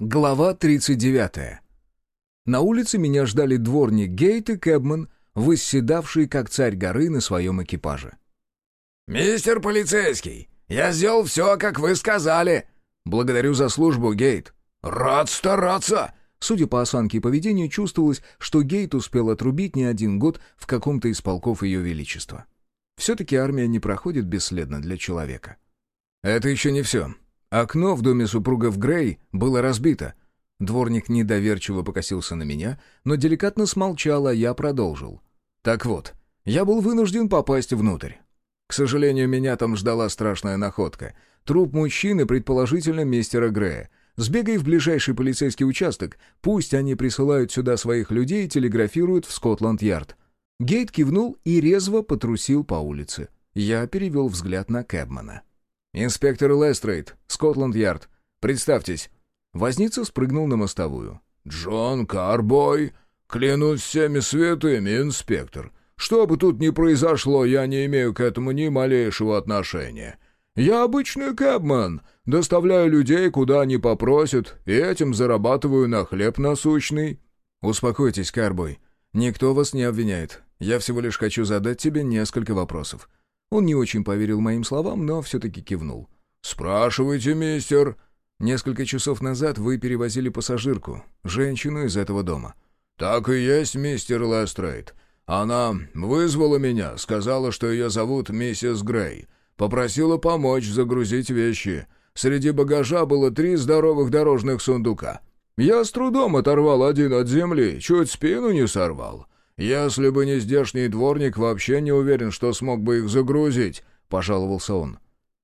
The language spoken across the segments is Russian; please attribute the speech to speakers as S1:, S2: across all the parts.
S1: Глава 39. На улице меня ждали дворник Гейт и Кэбман, восседавшие как царь горы на своем экипаже.
S2: «Мистер полицейский, я сделал все, как вы сказали!»
S1: «Благодарю за службу, Гейт».
S2: «Рад стараться!»
S1: Судя по осанке и поведению, чувствовалось, что Гейт успел отрубить не один год в каком-то из полков Ее Величества. Все-таки армия не проходит бесследно для человека. «Это еще не все. Окно в доме супругов Грей было разбито. Дворник недоверчиво покосился на меня, но деликатно смолчал, а я продолжил. Так вот, я был вынужден попасть внутрь. К сожалению, меня там ждала страшная находка. Труп мужчины, предположительно, мистера Грея. Сбегай в ближайший полицейский участок, пусть они присылают сюда своих людей и телеграфируют в Скотланд-Ярд. Гейт кивнул и резво потрусил по улице. Я перевел взгляд на Кэбмана. «Инспектор Лестрейд, Скотланд-Ярд. Представьтесь». Возница спрыгнул на мостовую.
S2: «Джон Карбой. Клянусь всеми святыми, инспектор. Что бы тут ни произошло, я не имею к этому ни малейшего отношения. Я обычный кэбмен, доставляю людей, куда они попросят, и этим зарабатываю на хлеб насущный».
S1: «Успокойтесь, Карбой. Никто вас не обвиняет. Я всего лишь хочу задать тебе несколько вопросов. Он не очень поверил моим словам, но все-таки кивнул.
S2: «Спрашивайте, мистер».
S1: «Несколько часов назад вы перевозили пассажирку, женщину из этого дома».
S2: «Так и есть, мистер Лестрейд. Она вызвала меня, сказала, что ее зовут миссис Грей. Попросила помочь загрузить вещи. Среди багажа было три здоровых дорожных сундука. Я с трудом оторвал один от земли, чуть спину не сорвал. «Если бы не здешний дворник, вообще не уверен, что смог бы их загрузить», — пожаловался он.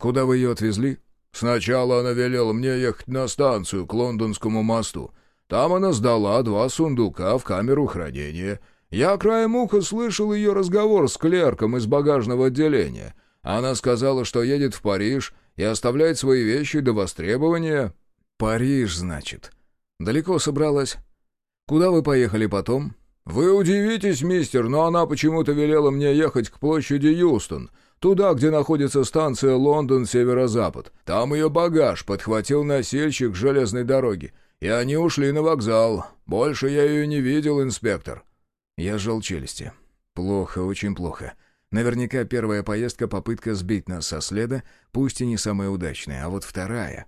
S1: «Куда вы ее отвезли?»
S2: «Сначала она велела мне ехать на станцию к Лондонскому мосту. Там она сдала два сундука в камеру хранения. Я краем уха слышал ее разговор с клерком из багажного отделения. Она сказала, что едет в Париж и оставляет свои вещи до востребования».
S1: «Париж, значит. Далеко собралась. Куда вы поехали потом?»
S2: «Вы удивитесь, мистер, но она почему-то велела мне ехать к площади Юстон, туда, где находится станция Лондон-Северо-Запад. Там ее багаж подхватил носильщик железной дороги, и они ушли на вокзал. Больше я ее не видел, инспектор».
S1: Я сжал челюсти. «Плохо, очень плохо. Наверняка первая поездка — попытка сбить нас со следа, пусть и не самая удачная, а вот вторая.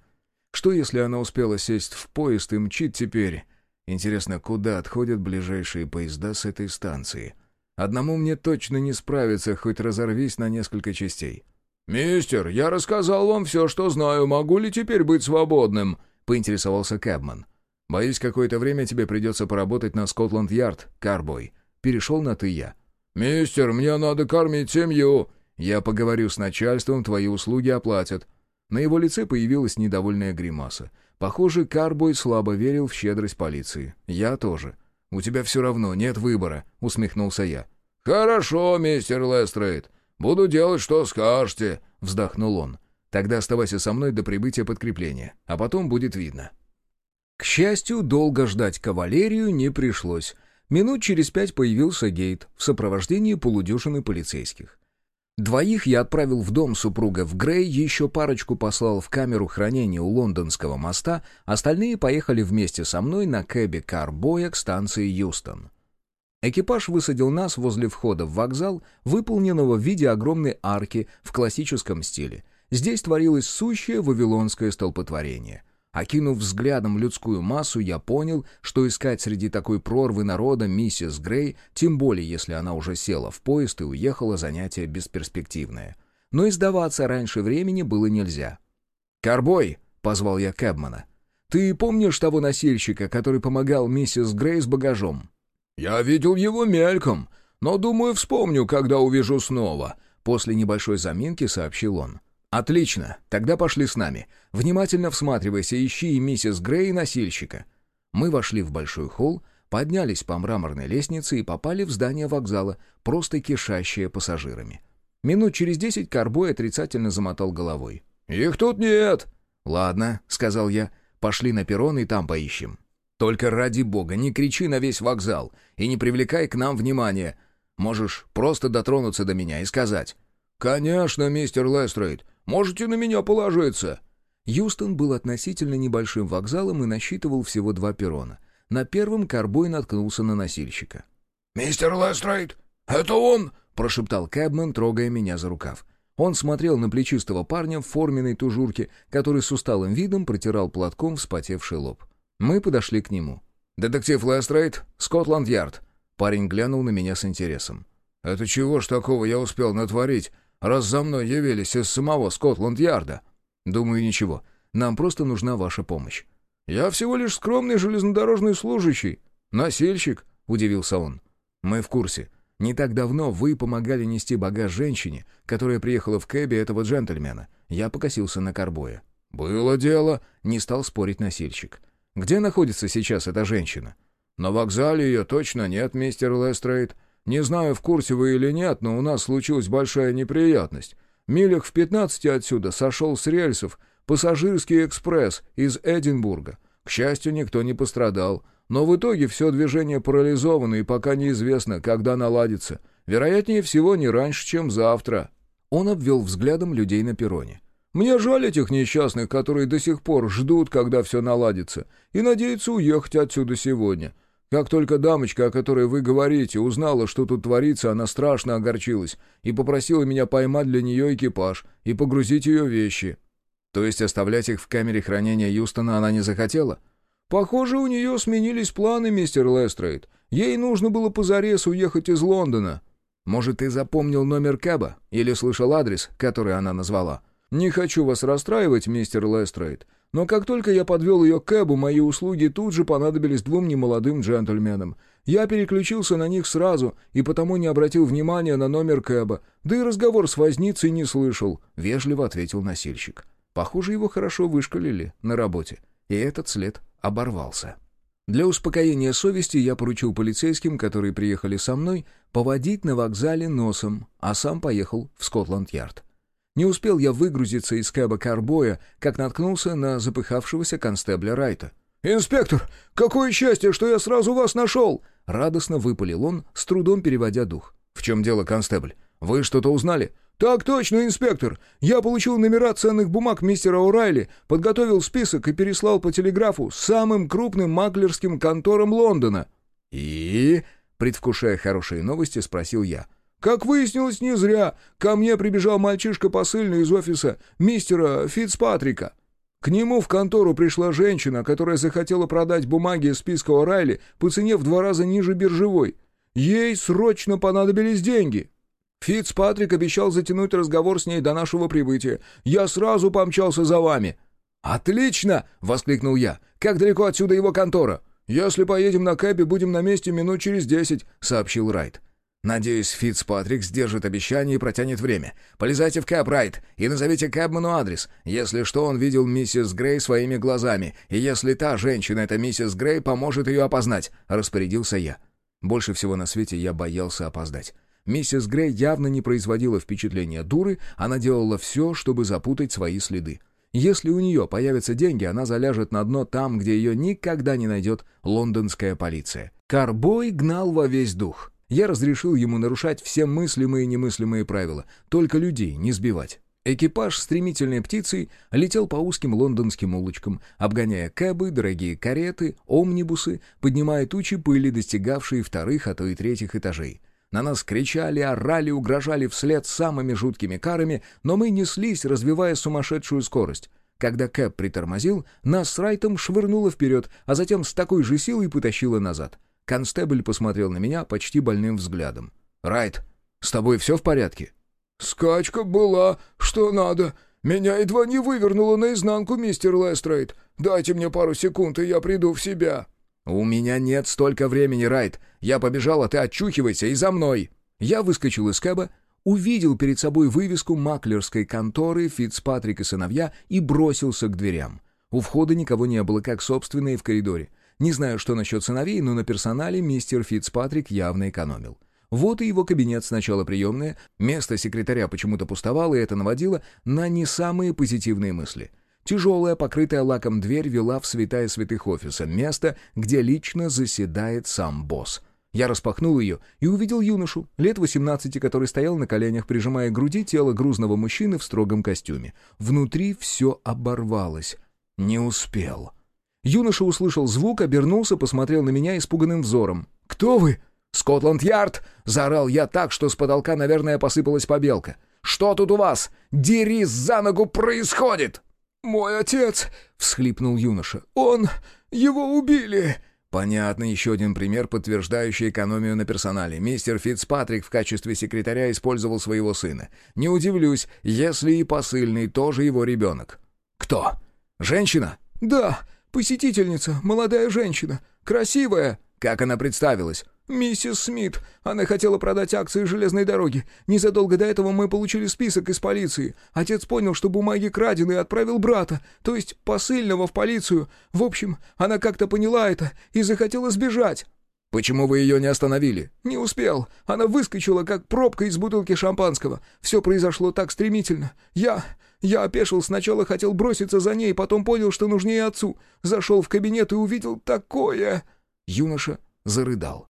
S1: Что, если она успела сесть в поезд и мчит теперь Интересно, куда отходят ближайшие поезда с этой станции? Одному мне точно не справиться, хоть разорвись на несколько частей.
S2: «Мистер, я рассказал вам все, что знаю. Могу ли теперь быть свободным?» — поинтересовался Кэбман.
S1: «Боюсь, какое-то время тебе придется поработать на Скотланд-Ярд, Карбой». Перешел на «ты» я.
S2: «Мистер, мне надо кормить семью».
S1: «Я поговорю с начальством, твои услуги оплатят». На его лице появилась недовольная гримаса. Похоже, Карбой слабо верил в щедрость полиции. Я тоже. «У тебя все равно нет выбора», — усмехнулся я.
S2: «Хорошо, мистер Лестрейд. Буду делать, что скажете», — вздохнул он.
S1: «Тогда оставайся со мной до прибытия подкрепления, а потом будет видно». К счастью, долго ждать кавалерию не пришлось. Минут через пять появился Гейт в сопровождении полудюжины полицейских. Двоих я отправил в дом супругов Грей, еще парочку послал в камеру хранения у лондонского моста, остальные поехали вместе со мной на кэбе Карбоя к станции Юстон. Экипаж высадил нас возле входа в вокзал, выполненного в виде огромной арки в классическом стиле. Здесь творилось сущее вавилонское столпотворение — Окинув взглядом людскую массу, я понял, что искать среди такой прорвы народа миссис Грей, тем более если она уже села в поезд и уехала, занятие бесперспективное. Но и сдаваться раньше времени было нельзя. «Карбой!» — позвал я Кэбмана. «Ты помнишь того носильщика, который помогал миссис Грей с багажом?»
S2: «Я видел его мельком, но, думаю, вспомню, когда увижу снова», —
S1: после небольшой заминки сообщил он. «Отлично, тогда пошли с нами. Внимательно всматривайся, ищи и миссис Грей и носильщика». Мы вошли в большой холл, поднялись по мраморной лестнице и попали в здание вокзала, просто кишащее пассажирами. Минут через десять Карбой отрицательно замотал головой.
S2: «Их тут нет!»
S1: «Ладно», — сказал я, — «пошли на перрон и там поищем». «Только ради бога, не кричи на весь вокзал и не привлекай к нам внимания. Можешь просто дотронуться до меня и сказать».
S2: «Конечно, мистер Лестрейд. Можете на меня положиться».
S1: Юстон был относительно небольшим вокзалом и насчитывал всего два перрона. На первом Карбой наткнулся на носильщика.
S2: «Мистер Лестрейд, это он!»
S1: — прошептал Кэбмен, трогая меня за рукав. Он смотрел на плечистого парня в форменной тужурке, который с усталым видом протирал платком вспотевший лоб. Мы подошли к нему. «Детектив Лестрейд, Скотланд-Ярд». Парень глянул на меня с интересом.
S2: «Это чего ж такого я успел натворить, раз за мной явились из самого Скотланд-Ярда?»
S1: «Думаю, ничего. Нам просто нужна ваша помощь».
S2: «Я всего лишь скромный железнодорожный служащий. Носильщик», — удивился он.
S1: «Мы в курсе. Не так давно вы помогали нести багаж женщине, которая приехала в кэбе этого джентльмена. Я покосился на Карбоя».
S2: «Было дело», —
S1: не стал спорить носильщик. «Где находится сейчас эта женщина?»
S2: «На вокзале ее точно нет, мистер Лестрейд. Не знаю, в курсе вы или нет, но у нас случилась большая неприятность. Милях в пятнадцати отсюда сошел с рельсов пассажирский экспресс из Эдинбурга. К счастью, никто не пострадал. Но в итоге все движение парализовано и пока неизвестно, когда наладится. Вероятнее всего, не раньше, чем завтра».
S1: Он обвел взглядом людей на перроне.
S2: «Мне жаль этих несчастных, которые до сих пор ждут, когда все наладится, и надеются уехать отсюда сегодня. Как только дамочка, о которой вы говорите, узнала, что тут творится, она страшно огорчилась и попросила меня поймать для нее экипаж и погрузить ее вещи».
S1: «То есть оставлять их в камере хранения Юстона она не захотела?»
S2: «Похоже, у нее сменились планы, мистер Лестрейд. Ей нужно было позарез уехать из Лондона».
S1: «Может, ты запомнил номер Кэба? Или слышал адрес, который она назвала?»
S2: «Не хочу вас расстраивать, мистер Лестрейд, но как только я подвел ее к Кэбу, мои услуги тут же понадобились двум немолодым джентльменам. Я переключился на них сразу и потому не обратил внимания на номер Кэба, да и разговор с возницей не слышал», — вежливо ответил носильщик.
S1: Похоже, его хорошо вышкалили на работе, и этот след оборвался. Для успокоения совести я поручил полицейским, которые приехали со мной, поводить на вокзале носом, а сам поехал в Скотланд-Ярд. Не успел я выгрузиться из кэба карбоя, как наткнулся на запыхавшегося констебля Райта.
S2: «Инспектор, какое счастье, что я сразу вас нашел!»
S1: Радостно выпалил он, с трудом переводя дух. «В чем дело, констебль? Вы что-то узнали?»
S2: «Так точно, инспектор! Я получил номера ценных бумаг мистера О'Райли, подготовил список и переслал по телеграфу самым крупным маклерским конторам Лондона».
S1: «И?» — предвкушая хорошие новости, спросил я.
S2: Как выяснилось, не зря. Ко мне прибежал мальчишка посыльный из офиса мистера Фицпатрика. К нему в контору пришла женщина, которая захотела продать бумаги из списка О'Райли по цене в два раза ниже биржевой. Ей срочно понадобились деньги. Фицпатрик обещал затянуть разговор с ней до нашего прибытия. Я сразу помчался за вами».
S1: «Отлично!» — воскликнул я. «Как далеко отсюда его контора?»
S2: «Если поедем на кэбе, будем на месте минут через десять», — сообщил Райт.
S1: Надеюсь, Фицпатрик сдержит обещание и протянет время. Полезайте в кэб, Райт, и назовите кэбману адрес. Если что, он видел миссис Грей своими глазами, и если та женщина — это миссис Грей, поможет ее опознать», — распорядился я. Больше всего на свете я боялся опоздать. Миссис Грей явно не производила впечатления дуры, она делала все, чтобы запутать свои следы. Если у нее появятся деньги, она заляжет на дно там, где ее никогда не найдет лондонская полиция. Карбой гнал во весь дух. Я разрешил ему нарушать все мыслимые и немыслимые правила, только людей не сбивать. Экипаж стремительной птицей летел по узким лондонским улочкам, обгоняя кэбы, дорогие кареты, омнибусы, поднимая тучи пыли, достигавшие вторых, а то и третьих этажей. На нас кричали, орали, угрожали вслед самыми жуткими карами, но мы неслись, развивая сумасшедшую скорость. Когда Кэб притормозил, нас с Райтом швырнуло вперед, а затем с такой же силой потащило назад — Констебль посмотрел на меня почти больным взглядом. «Райт, с тобой все в порядке?»
S2: «Скачка была, что надо. Меня едва не вывернуло наизнанку, мистер Лестрейд. Дайте мне пару секунд, и я приду в себя».
S1: «У меня нет столько времени, Райт. Я побежал, а ты отчухивайся и за мной». Я выскочил из кэба, увидел перед собой вывеску маклерской конторы «Фицпатрик и сыновья» и бросился к дверям. У входа никого не было, как, собственно, и в коридоре. Не знаю, что насчет сыновей, но на персонале мистер Фицпатрик явно экономил. Вот и его кабинет сначала приемная, место секретаря почему-то пустовало, и это наводило на не самые позитивные мысли. Тяжелая, покрытая лаком дверь вела в святая святых офиса, место, где лично заседает сам босс. Я распахнул ее и увидел юношу, лет 18, который стоял на коленях, прижимая к груди тело грузного мужчины в строгом костюме. Внутри все оборвалось. Не успел. Юноша услышал звук, обернулся, посмотрел на меня испуганным взором. «Кто вы?» «Скотланд-Ярд!» — заорал я так, что с потолка, наверное, посыпалась побелка. «Что тут у вас? Дерись за ногу происходит!» «Мой отец!» — всхлипнул юноша. «Он... его убили!» Понятно, еще один пример, подтверждающий экономию на персонале. Мистер Фицпатрик в качестве секретаря использовал своего сына. Не удивлюсь, если и посыльный тоже его ребенок. «Кто? Женщина?» «Да, посетительница, молодая женщина. Красивая». «Как она представилась?» «Миссис Смит. Она хотела продать акции железной дороги. Незадолго до этого мы получили список из полиции. Отец понял, что бумаги крадены и отправил брата, то есть посыльного в полицию. В общем, она как-то поняла это и захотела сбежать». «Почему вы ее не остановили?» «Не успел. Она выскочила, как пробка из бутылки шампанского. Все произошло так стремительно. Я... Я опешил, сначала хотел броситься за ней, потом понял, что нужнее отцу. Зашел в кабинет и увидел такое...» Юноша зарыдал.